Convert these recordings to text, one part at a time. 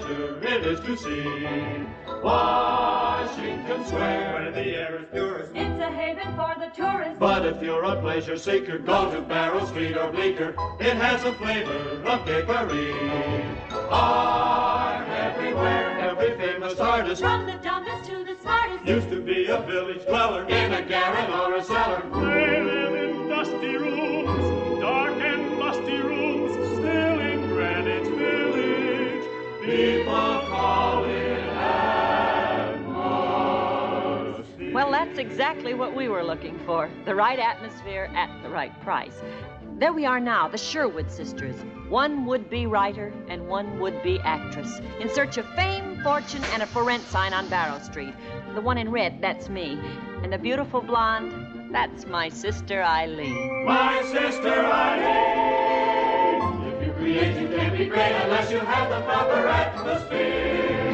it is to see Washington Square, where the air is purest. It's a haven for the tourist. But if you're a pleasure seeker, go to Barrow Street or Bleecker. It has a flavor of Dickory. Art everywhere, every famous artist. From the dumbest to the smartest. Used to be a village dweller in a garret or a cellar. Well, that's exactly what we were looking for the right atmosphere at the right price. There we are now, the Sherwood sisters, one would be writer and one would be actress, in search of fame, fortune, and a for rent sign on Barrow Street. The one in red, that's me. And the beautiful blonde, that's my sister Eileen. My sister Eileen. If you create, you can't be great you have the proper atmosphere.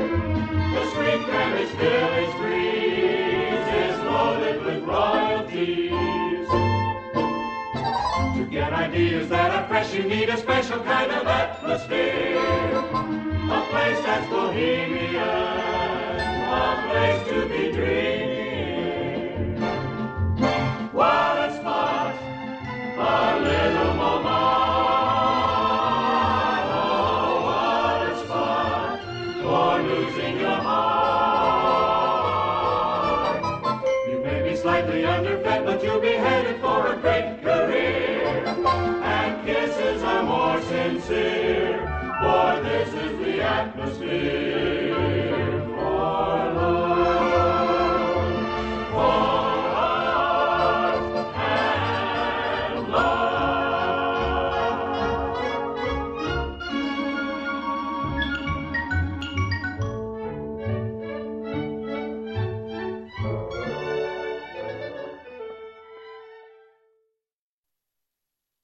The sweet Greenwich Village breeze is loaded with royalties. To get ideas that are fresh, you need a special kind of atmosphere. Underfed, but you'll be headed for a great career. And kisses are more sincere, for this is the atmosphere.